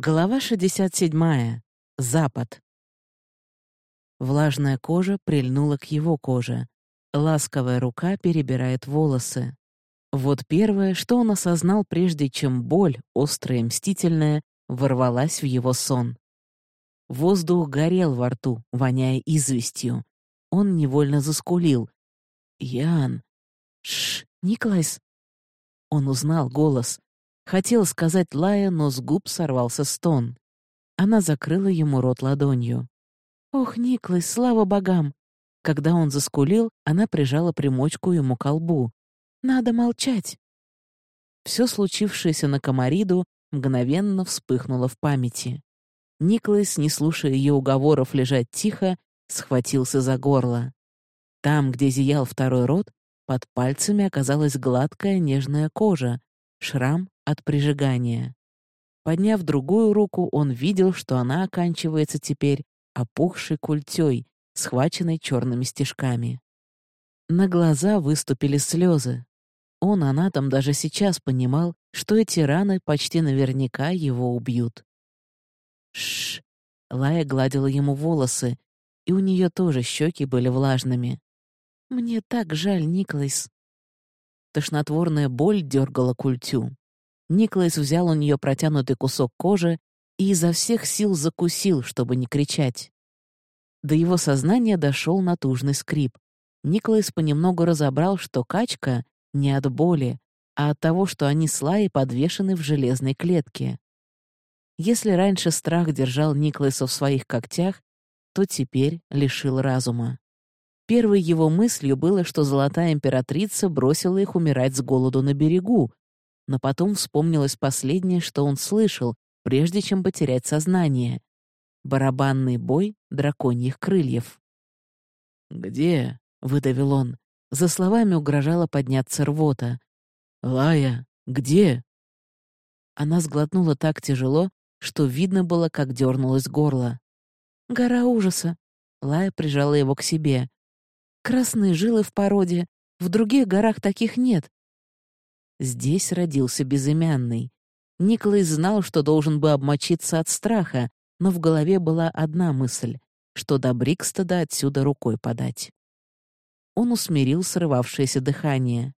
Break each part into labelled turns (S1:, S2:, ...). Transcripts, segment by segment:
S1: Глава 67. Запад. Влажная кожа прильнула к его коже. Ласковая рука перебирает волосы. Вот первое, что он осознал, прежде чем боль, острая и мстительная, ворвалась в его сон. Воздух горел во рту, воняя известью. Он невольно заскулил. «Ян! Шш, Николайс!» Он узнал голос. Хотел сказать Лая, но с губ сорвался стон. Она закрыла ему рот ладонью. «Ох, Никлай, слава богам!» Когда он заскулил, она прижала примочку ему к лбу. «Надо молчать!» Все случившееся на Комариду мгновенно вспыхнуло в памяти. Никлайс, не слушая ее уговоров лежать тихо, схватился за горло. Там, где зиял второй рот, под пальцами оказалась гладкая нежная кожа, шрам от прижигания. Подняв другую руку, он видел, что она оканчивается теперь опухшей культей, схваченной черными стежками. На глаза выступили слезы. Он, анатом, даже сейчас понимал, что эти раны почти наверняка его убьют. Шш! Лая гладила ему волосы, и у нее тоже щеки были влажными. «Мне так жаль, Николайс». Тошнотворная боль дергала культю. Николас взял у нее протянутый кусок кожи и изо всех сил закусил, чтобы не кричать. До его сознания дошел натужный скрип. Николас понемногу разобрал, что качка не от боли, а от того, что они с подвешены в железной клетке. Если раньше страх держал Николаса в своих когтях, то теперь лишил разума. Первой его мыслью было, что золотая императрица бросила их умирать с голоду на берегу, но потом вспомнилось последнее, что он слышал, прежде чем потерять сознание. Барабанный бой драконьих крыльев. «Где?» — выдавил он. За словами угрожала подняться рвота. «Лая, где?» Она сглотнула так тяжело, что видно было, как дернулось горло. «Гора ужаса!» Лая прижала его к себе. «Красные жилы в породе. В других горах таких нет. Здесь родился безымянный. Николай знал, что должен бы обмочиться от страха, но в голове была одна мысль — что до Брикстеда отсюда рукой подать. Он усмирил срывавшееся дыхание.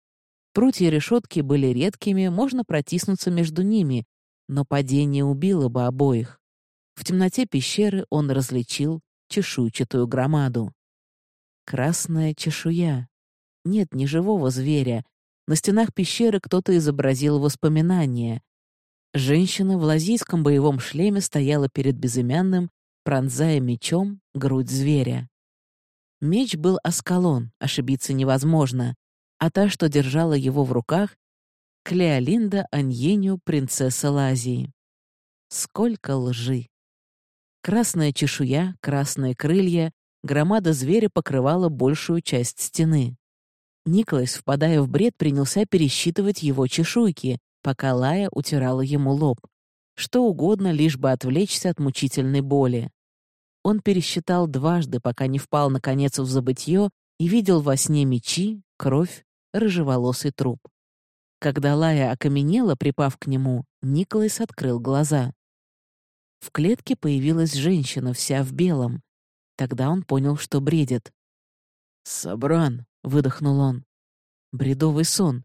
S1: Прутья решетки были редкими, можно протиснуться между ними, но падение убило бы обоих. В темноте пещеры он различил чешуйчатую громаду. Красная чешуя. Нет ни живого зверя, на стенах пещеры кто-то изобразил воспоминания. Женщина в лазийском боевом шлеме стояла перед безымянным, пронзая мечом грудь зверя. Меч был осколон, ошибиться невозможно, а та, что держала его в руках, Клеолинда Аньеню, принцесса Лазии. Сколько лжи! Красная чешуя, красные крылья, громада зверя покрывала большую часть стены. Николас, впадая в бред, принялся пересчитывать его чешуйки, пока Лая утирала ему лоб. Что угодно, лишь бы отвлечься от мучительной боли. Он пересчитал дважды, пока не впал, наконец, в забытье и видел во сне мечи, кровь, рыжеволосый труп. Когда Лая окаменела, припав к нему, Николас открыл глаза. В клетке появилась женщина, вся в белом. Тогда он понял, что бредит. «Собран», — выдохнул он. Бредовый сон.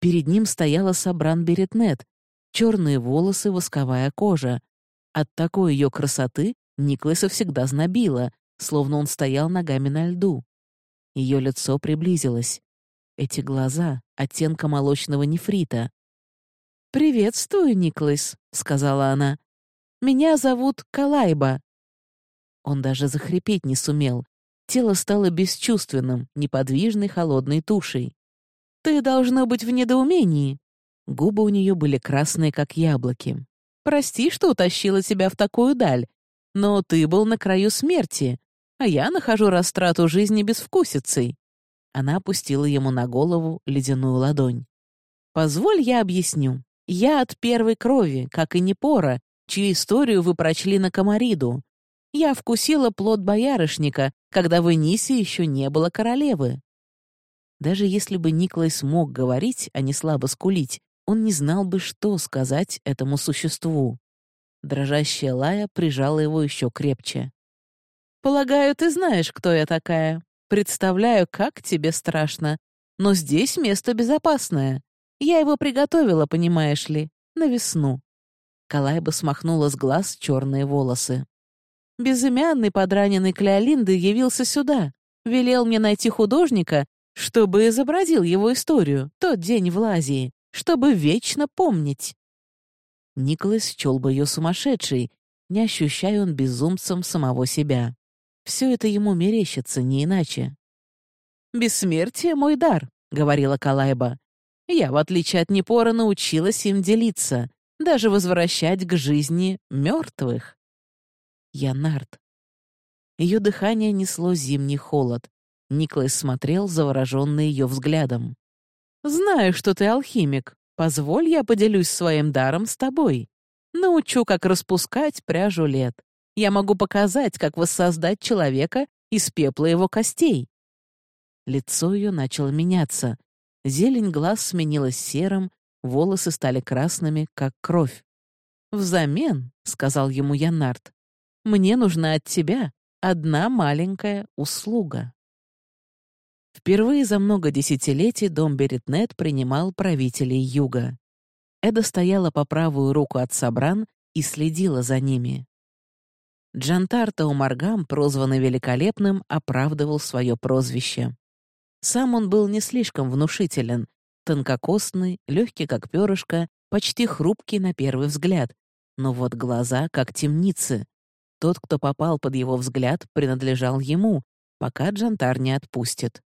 S1: Перед ним стояла Сабран Беретнет, черные волосы, восковая кожа. От такой ее красоты Никласа всегда знобило, словно он стоял ногами на льду. Ее лицо приблизилось. Эти глаза — оттенка молочного нефрита. «Приветствую, Никлас», — сказала она. «Меня зовут Калайба». Он даже захрипеть не сумел, Тело стало бесчувственным, неподвижной холодной тушей. «Ты должно быть в недоумении». Губы у нее были красные, как яблоки. «Прости, что утащила тебя в такую даль, но ты был на краю смерти, а я нахожу растрату жизни безвкусицей». Она опустила ему на голову ледяную ладонь. «Позволь, я объясню. Я от первой крови, как и Непора, чью историю вы прочли на Комариду. Я вкусила плод боярышника, когда в Энисе еще не было королевы. Даже если бы Николай смог говорить, а не слабо скулить, он не знал бы, что сказать этому существу. Дрожащая Лая прижала его еще крепче. «Полагаю, ты знаешь, кто я такая. Представляю, как тебе страшно. Но здесь место безопасное. Я его приготовила, понимаешь ли, на весну». Калайба смахнула с глаз черные волосы. Безымянный подраненный Клеолинды явился сюда, велел мне найти художника, чтобы изобразил его историю, тот день в Лазии, чтобы вечно помнить. Николас счел бы ее сумасшедшей, не ощущая он безумцем самого себя. Все это ему мерещится, не иначе. «Бессмертие — мой дар», — говорила Калайба. «Я, в отличие от Непора, научилась им делиться, даже возвращать к жизни мертвых». Я Нарт. Ее дыхание несло зимний холод. Николас смотрел, завороженный ее взглядом. «Знаю, что ты алхимик. Позволь, я поделюсь своим даром с тобой. Научу, как распускать пряжу лет. Я могу показать, как воссоздать человека из пепла его костей». Лицо ее начало меняться. Зелень глаз сменилась серым, волосы стали красными, как кровь. «Взамен», — сказал ему Янард, — «мне нужна от тебя одна маленькая услуга». Впервые за много десятилетий дом Беретнет принимал правителей Юга. Эда стояла по правую руку от Сабран и следила за ними. Джантар Таумаргам, прозванный Великолепным, оправдывал свое прозвище. Сам он был не слишком внушителен, тонкокосный, легкий как перышко, почти хрупкий на первый взгляд, но вот глаза как темницы. Тот, кто попал под его взгляд, принадлежал ему, пока Джантар не отпустит.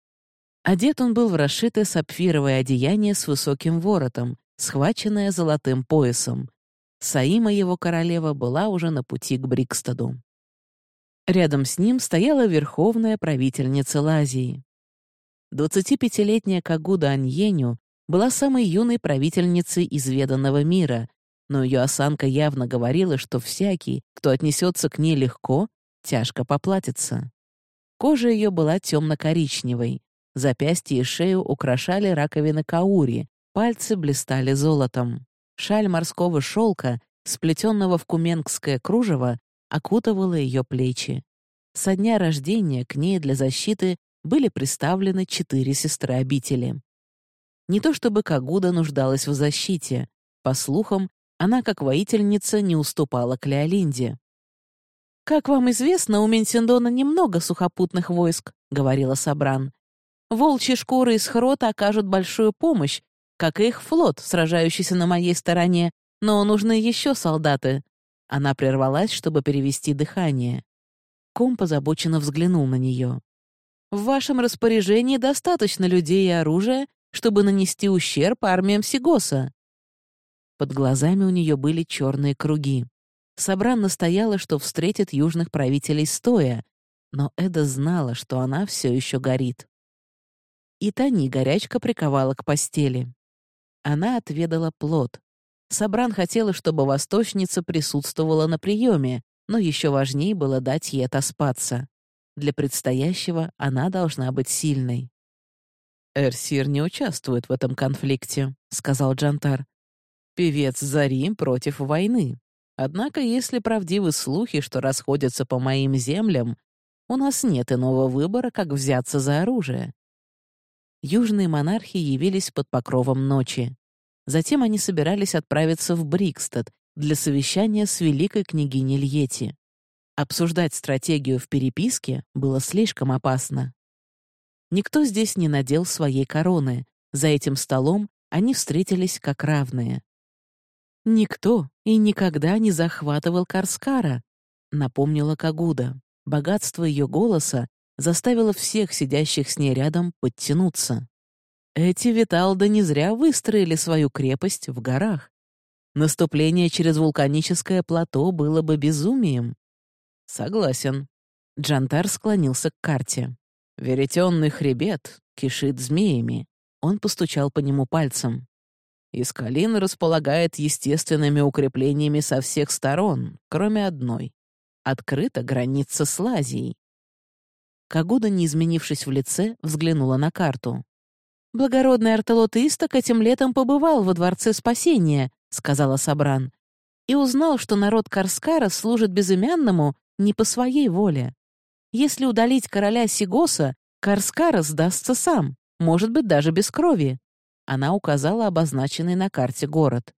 S1: Одет он был в расшитое сапфировое одеяние с высоким воротом, схваченное золотым поясом. Саима, его королева, была уже на пути к Брикстаду. Рядом с ним стояла верховная правительница Лазии. 25-летняя Кагуда Аньеню была самой юной правительницей изведанного мира, но ее осанка явно говорила, что всякий, кто отнесется к ней легко, тяжко поплатится. Кожа ее была темно-коричневой, Запястья и шею украшали раковины каури, пальцы блистали золотом. Шаль морского шелка, сплетенного в куменгское кружево, окутывала ее плечи. Со дня рождения к ней для защиты были представлены четыре сестры обители. Не то чтобы Кагуда нуждалась в защите. По слухам, она, как воительница, не уступала Клеолинде. «Как вам известно, у Менсендона немного сухопутных войск», — говорила Сабран. Волчьи шкуры из Хрота окажут большую помощь, как и их флот, сражающийся на моей стороне, но нужны еще солдаты». Она прервалась, чтобы перевести дыхание. Ком позабоченно взглянул на нее. «В вашем распоряжении достаточно людей и оружия, чтобы нанести ущерб армиям Сигоса». Под глазами у нее были черные круги. Сабран настояла, что встретит южных правителей стоя, но Эда знала, что она все еще горит и Тани горячка приковала к постели. Она отведала плод. Сабран хотела, чтобы восточница присутствовала на приеме, но еще важнее было дать ей отоспаться. Для предстоящего она должна быть сильной. «Эрсир не участвует в этом конфликте», — сказал Джантар. «Певец Зари против войны. Однако, если правдивы слухи, что расходятся по моим землям, у нас нет иного выбора, как взяться за оружие южные монархи явились под покровом ночи. Затем они собирались отправиться в Брикстад для совещания с великой княгиней Льети. Обсуждать стратегию в переписке было слишком опасно. Никто здесь не надел своей короны. За этим столом они встретились как равные. «Никто и никогда не захватывал Карскара», — напомнила Кагуда. Богатство ее голоса заставила всех сидящих с ней рядом подтянуться. Эти Виталды не зря выстроили свою крепость в горах. Наступление через вулканическое плато было бы безумием. Согласен. Джантар склонился к карте. Веретенный хребет кишит змеями. Он постучал по нему пальцем. Искалин располагает естественными укреплениями со всех сторон, кроме одной. Открыта граница с Лазией. Кагуда, не изменившись в лице, взглянула на карту. «Благородный артелот Исток этим летом побывал во Дворце Спасения», — сказала Сабран. и узнал, что народ Карскара служит безымянному не по своей воле. Если удалить короля Сигоса, Карскара сдастся сам, может быть, даже без крови. Она указала обозначенный на карте город.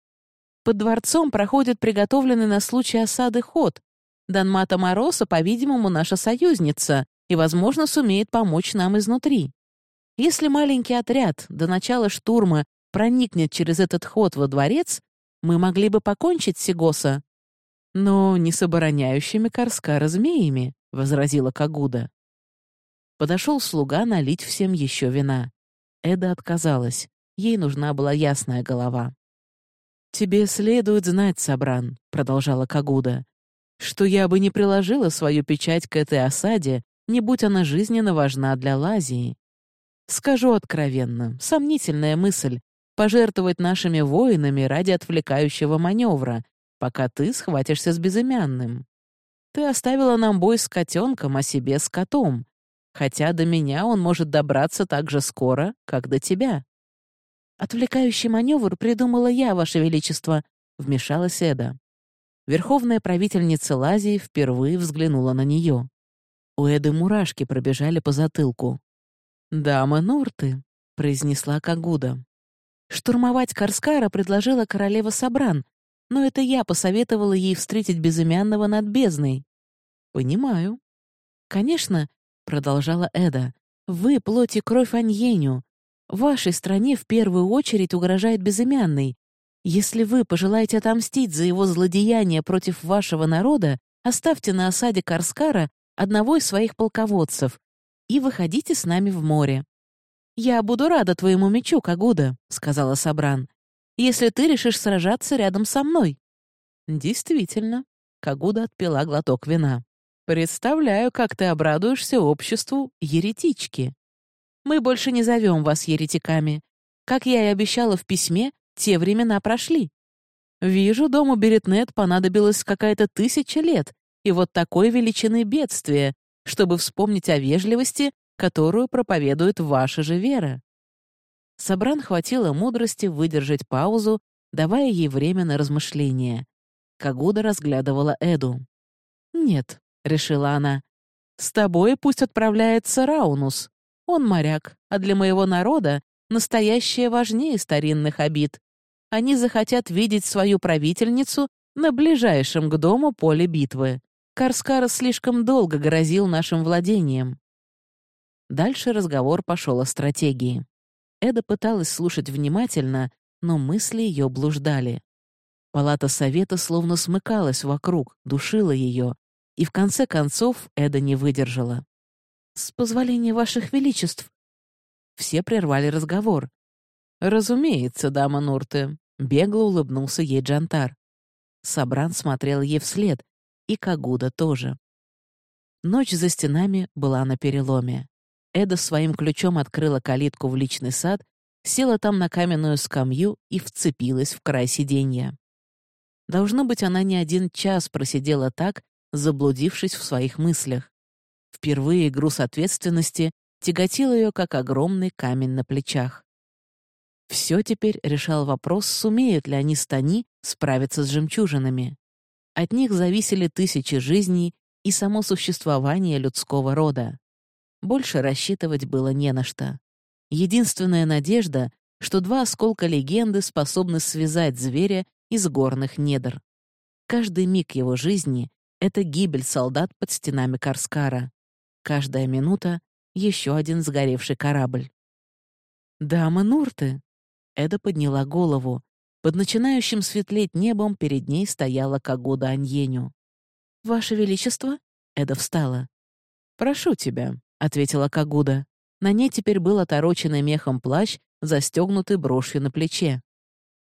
S1: Под дворцом проходит приготовленный на случай осады ход. Данмата Мороса, по-видимому, наша союзница и, возможно, сумеет помочь нам изнутри. Если маленький отряд до начала штурма проникнет через этот ход во дворец, мы могли бы покончить Сигоса. Но не с обороняющими Карскара змеями, — возразила Кагуда. Подошел слуга налить всем еще вина. Эда отказалась. Ей нужна была ясная голова. «Тебе следует знать, Сабран», — продолжала Кагуда, «что я бы не приложила свою печать к этой осаде, не будь она жизненно важна для Лазии. Скажу откровенно, сомнительная мысль — пожертвовать нашими воинами ради отвлекающего маневра, пока ты схватишься с безымянным. Ты оставила нам бой с котенком, а себе с котом, хотя до меня он может добраться так же скоро, как до тебя. «Отвлекающий маневр придумала я, Ваше Величество», — вмешалась Эда. Верховная правительница Лазии впервые взглянула на нее. У Эды мурашки пробежали по затылку. «Дама Нурты», — произнесла Кагуда. «Штурмовать Карскара предложила королева Сабран, но это я посоветовала ей встретить безымянного над бездной». «Понимаю». «Конечно», — продолжала Эда, — «вы плоть и кровь Аньеню, Вашей стране в первую очередь угрожает безымянный. Если вы пожелаете отомстить за его злодеяние против вашего народа, оставьте на осаде Карскара одного из своих полководцев и выходите с нами в море. «Я буду рада твоему мечу, Кагуда», — сказала Сабран, «если ты решишь сражаться рядом со мной». «Действительно», — Кагуда отпила глоток вина. «Представляю, как ты обрадуешься обществу еретички». Мы больше не зовем вас еретиками. Как я и обещала в письме, те времена прошли. Вижу, дому Беретнет понадобилось какая-то тысяча лет, и вот такой величины бедствия, чтобы вспомнить о вежливости, которую проповедует ваша же вера. Собран хватило мудрости выдержать паузу, давая ей время на размышление. Кагуда разглядывала Эду. «Нет», — решила она, — «с тобой пусть отправляется Раунус. Он моряк, а для моего народа настоящее важнее старинных обид. Они захотят видеть свою правительницу на ближайшем к дому поле битвы. Карскар слишком долго грозил нашим владением. Дальше разговор пошел о стратегии. Эда пыталась слушать внимательно, но мысли ее блуждали. Палата совета словно смыкалась вокруг, душила ее, и в конце концов Эда не выдержала. «С позволения ваших величеств». Все прервали разговор. «Разумеется, дама Нурте», — бегло улыбнулся ей Джантар. Сабран смотрел ей вслед, и Кагуда тоже. Ночь за стенами была на переломе. Эда своим ключом открыла калитку в личный сад, села там на каменную скамью и вцепилась в край сиденья. Должно быть, она не один час просидела так, заблудившись в своих мыслях. Впервые груз ответственности тяготил ее, как огромный камень на плечах. Все теперь решал вопрос, сумеют ли они с справиться с жемчужинами. От них зависели тысячи жизней и само существование людского рода. Больше рассчитывать было не на что. Единственная надежда, что два осколка легенды способны связать зверя из горных недр. Каждый миг его жизни — это гибель солдат под стенами Карскара. Каждая минута — еще один сгоревший корабль. «Дама Нурты!» Эда подняла голову. Под начинающим светлеть небом перед ней стояла Кагуда Аньеню. «Ваше Величество?» Эда встала. «Прошу тебя», — ответила Кагуда. На ней теперь был отороченный мехом плащ, застегнутый брошью на плече.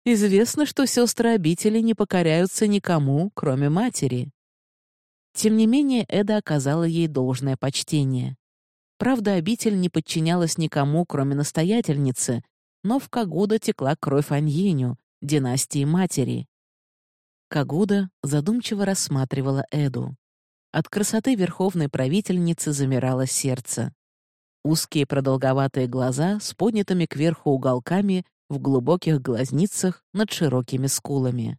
S1: «Известно, что сестры обители не покоряются никому, кроме матери. Тем не менее, Эда оказала ей должное почтение. Правда, обитель не подчинялась никому, кроме настоятельницы, но в Кагуда текла кровь Аньиню, династии матери. Кагуда задумчиво рассматривала Эду. От красоты верховной правительницы замирало сердце. Узкие продолговатые глаза с поднятыми кверху уголками в глубоких глазницах над широкими скулами.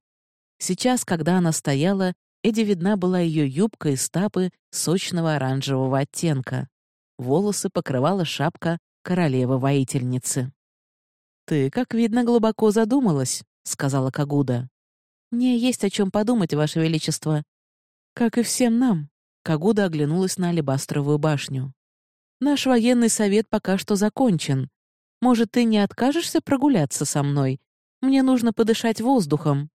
S1: Сейчас, когда она стояла, Эдди видна была ее юбка и стапы сочного оранжевого оттенка. Волосы покрывала шапка королевы-воительницы. «Ты, как видно, глубоко задумалась», — сказала Кагуда. «Мне есть о чем подумать, Ваше Величество». «Как и всем нам», — Кагуда оглянулась на алебастровую башню. «Наш военный совет пока что закончен. Может, ты не откажешься прогуляться со мной? Мне нужно подышать воздухом.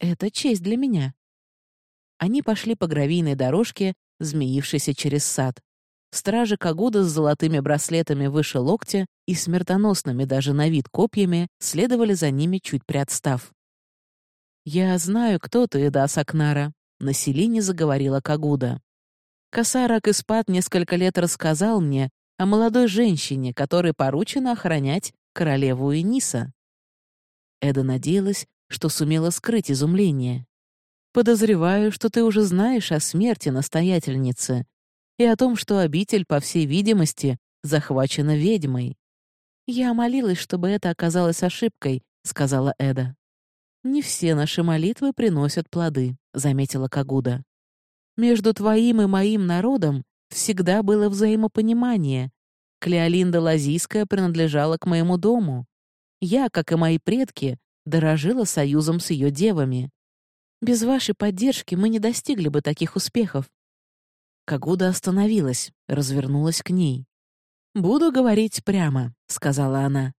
S1: Это честь для меня». Они пошли по гравийной дорожке, змеившейся через сад. Стражи Кагуда с золотыми браслетами выше локтя и смертоносными даже на вид копьями следовали за ними, чуть приотстав. «Я знаю, кто ты, Эда Сакнара», — на селине заговорила Кагуда. Касарак Испат несколько лет рассказал мне о молодой женщине, которой поручено охранять королеву Эниса. Эда надеялась, что сумела скрыть изумление. «Подозреваю, что ты уже знаешь о смерти настоятельницы и о том, что обитель, по всей видимости, захвачена ведьмой. «Я молилась, чтобы это оказалось ошибкой», — сказала Эда. «Не все наши молитвы приносят плоды», — заметила Кагуда. «Между твоим и моим народом всегда было взаимопонимание. Клеолинда Лазийская принадлежала к моему дому. Я, как и мои предки, дорожила союзом с ее девами. Без вашей поддержки мы не достигли бы таких успехов. Кагуда остановилась, развернулась к ней. «Буду говорить прямо», — сказала она.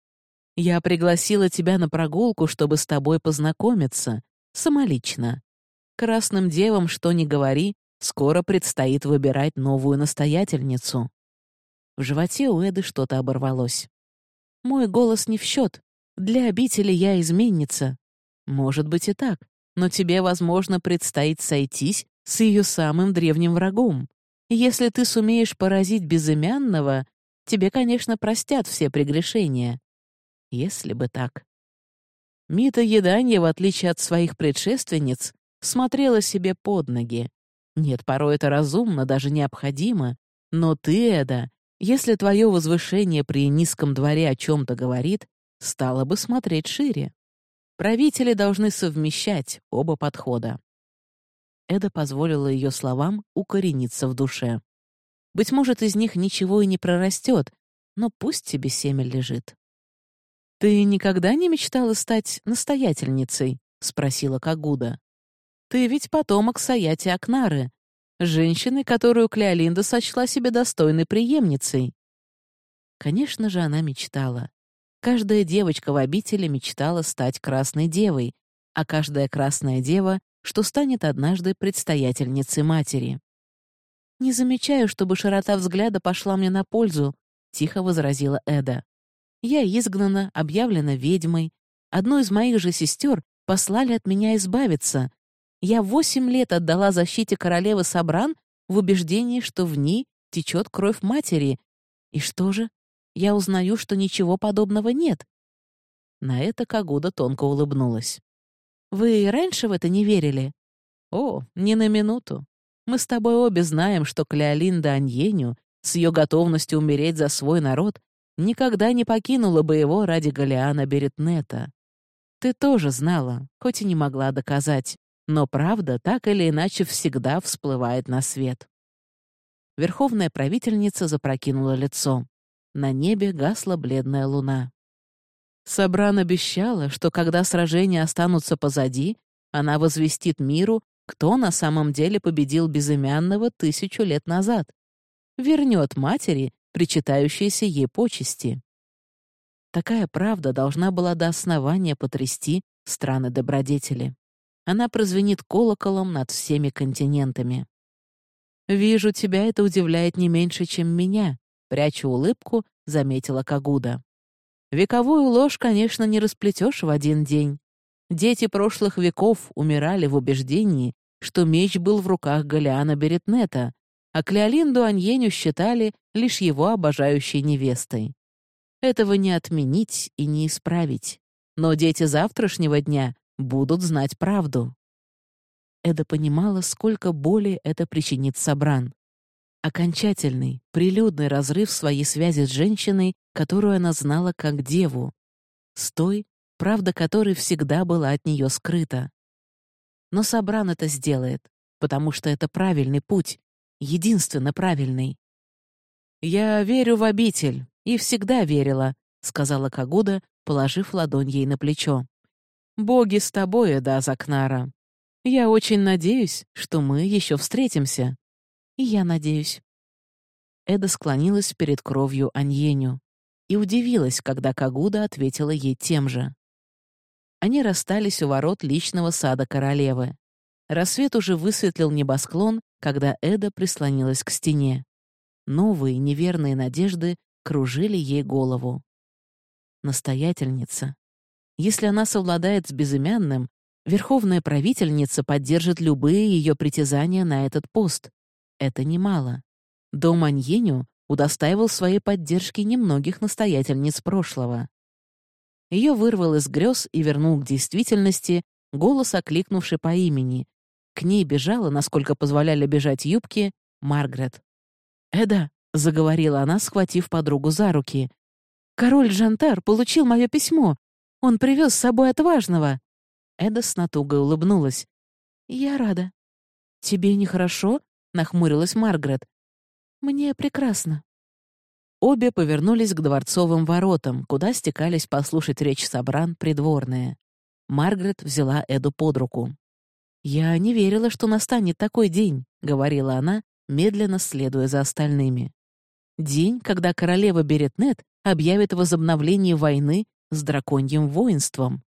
S1: «Я пригласила тебя на прогулку, чтобы с тобой познакомиться, самолично. Красным девам, что ни говори, скоро предстоит выбирать новую настоятельницу». В животе у Эды что-то оборвалось. «Мой голос не в счет. Для обители я изменница. Может быть и так, но тебе, возможно, предстоит сойтись с ее самым древним врагом. Если ты сумеешь поразить безымянного, тебе, конечно, простят все прегрешения. Если бы так. Мита Еданья, в отличие от своих предшественниц, смотрела себе под ноги. Нет, порой это разумно, даже необходимо. Но ты, Эда, если твое возвышение при низком дворе о чем-то говорит, стало бы смотреть шире. Правители должны совмещать оба подхода. Эда позволила ее словам укорениться в душе. Быть может, из них ничего и не прорастет, но пусть тебе семя лежит. «Ты никогда не мечтала стать настоятельницей?» — спросила Кагуда. «Ты ведь потомок Саяти Акнары, женщины, которую Клеолинда сочла себе достойной преемницей». Конечно же, она мечтала. Каждая девочка в обители мечтала стать красной девой, а каждая красная дева что станет однажды предстоятельницей матери. «Не замечаю, чтобы широта взгляда пошла мне на пользу», — тихо возразила Эда. «Я изгнана, объявлена ведьмой. Одну из моих же сестер послали от меня избавиться. Я восемь лет отдала защите королевы Сабран в убеждении, что в ней течет кровь матери. И что же? Я узнаю, что ничего подобного нет». На это Кагуда тонко улыбнулась. Вы раньше в это не верили? О, ни на минуту. Мы с тобой обе знаем, что Клеолинда Аньеню с ее готовностью умереть за свой народ никогда не покинула бы его ради Галиана Беретнета. Ты тоже знала, хоть и не могла доказать, но правда так или иначе всегда всплывает на свет. Верховная правительница запрокинула лицо. На небе гасла бледная луна. Сабран обещала, что когда сражения останутся позади, она возвестит миру, кто на самом деле победил безымянного тысячу лет назад. Вернет матери, причитающиеся ей почести. Такая правда должна была до основания потрясти страны добродетели. Она прозвенит колоколом над всеми континентами. «Вижу, тебя это удивляет не меньше, чем меня», — пряча улыбку, заметила Кагуда. Вековую ложь, конечно, не расплетешь в один день. Дети прошлых веков умирали в убеждении, что меч был в руках Галиана Беретнета, а Клеолинду Аньеню считали лишь его обожающей невестой. Этого не отменить и не исправить. Но дети завтрашнего дня будут знать правду. Эда понимала, сколько боли это причинит Сабран. Окончательный, прилюдный разрыв своей связи с женщиной, которую она знала как деву, с той, правда которой всегда была от нее скрыта. Но Сабран это сделает, потому что это правильный путь, единственно правильный. «Я верю в обитель и всегда верила», — сказала Кагуда, положив ладонь ей на плечо. «Боги с тобой, Эда Закнара. Я очень надеюсь, что мы еще встретимся». «И я надеюсь». Эда склонилась перед кровью Аньеню и удивилась, когда Кагуда ответила ей тем же. Они расстались у ворот личного сада королевы. Рассвет уже высветлил небосклон, когда Эда прислонилась к стене. Новые неверные надежды кружили ей голову. Настоятельница. Если она совладает с безымянным, верховная правительница поддержит любые ее притязания на этот пост. Это немало. Дом Аньеню удостаивал своей поддержки немногих настоятельниц прошлого. Ее вырвал из грез и вернул к действительности голос, окликнувший по имени. К ней бежала, насколько позволяли бежать юбки, Маргарет. «Эда», — заговорила она, схватив подругу за руки, «король Жантар получил мое письмо. Он привез с собой отважного». Эда с натугой улыбнулась. «Я рада». «Тебе нехорошо?» — нахмурилась Маргарет. «Мне прекрасно». Обе повернулись к дворцовым воротам, куда стекались послушать речь собран придворные. Маргарет взяла Эду под руку. «Я не верила, что настанет такой день», — говорила она, медленно следуя за остальными. «День, когда королева Беретнет объявит возобновление войны с драконьим воинством».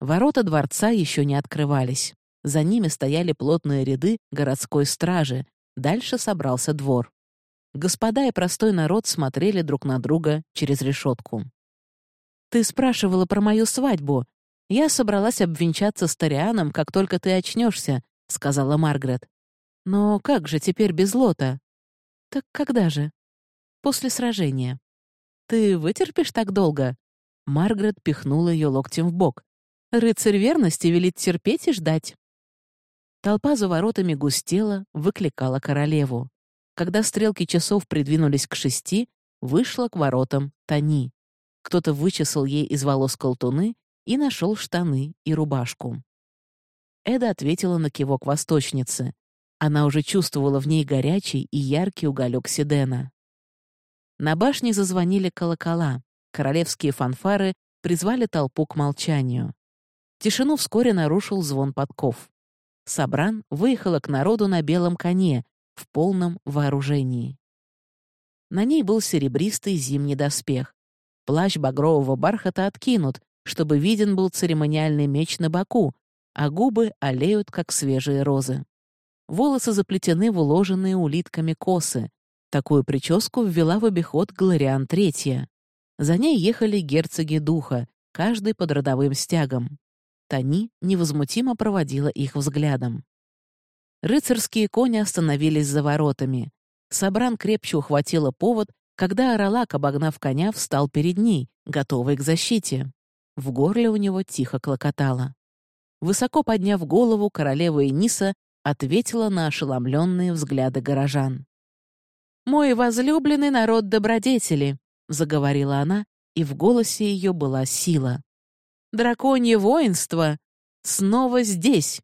S1: Ворота дворца еще не открывались. За ними стояли плотные ряды городской стражи, Дальше собрался двор. Господа и простой народ смотрели друг на друга через решетку. «Ты спрашивала про мою свадьбу. Я собралась обвенчаться с Торианом, как только ты очнешься», — сказала Маргарет. «Но как же теперь без лота?» «Так когда же?» «После сражения». «Ты вытерпишь так долго?» Маргарет пихнула ее локтем в бок. «Рыцарь верности велит терпеть и ждать». Толпа за воротами густела, выкликала королеву. Когда стрелки часов придвинулись к шести, вышла к воротам Тани. Кто-то вычесал ей из волос колтуны и нашел штаны и рубашку. Эда ответила на кивок восточницы. Она уже чувствовала в ней горячий и яркий уголек Седена. На башне зазвонили колокола. Королевские фанфары призвали толпу к молчанию. Тишину вскоре нарушил звон подков. Сабран выехала к народу на белом коне, в полном вооружении. На ней был серебристый зимний доспех. Плащ багрового бархата откинут, чтобы виден был церемониальный меч на боку, а губы олеют, как свежие розы. Волосы заплетены в уложенные улитками косы. Такую прическу ввела в обиход Глориан Третья. За ней ехали герцоги духа, каждый под родовым стягом. Тани невозмутимо проводила их взглядом. Рыцарские кони остановились за воротами. Сабран крепче ухватила повод, когда Аралак, обогнав коня, встал перед ней, готовый к защите. В горле у него тихо клокотало. Высоко подняв голову, королева Эниса ответила на ошеломленные взгляды горожан. «Мой возлюбленный народ добродетели», — заговорила она, и в голосе ее была сила. Драконье воинство снова здесь.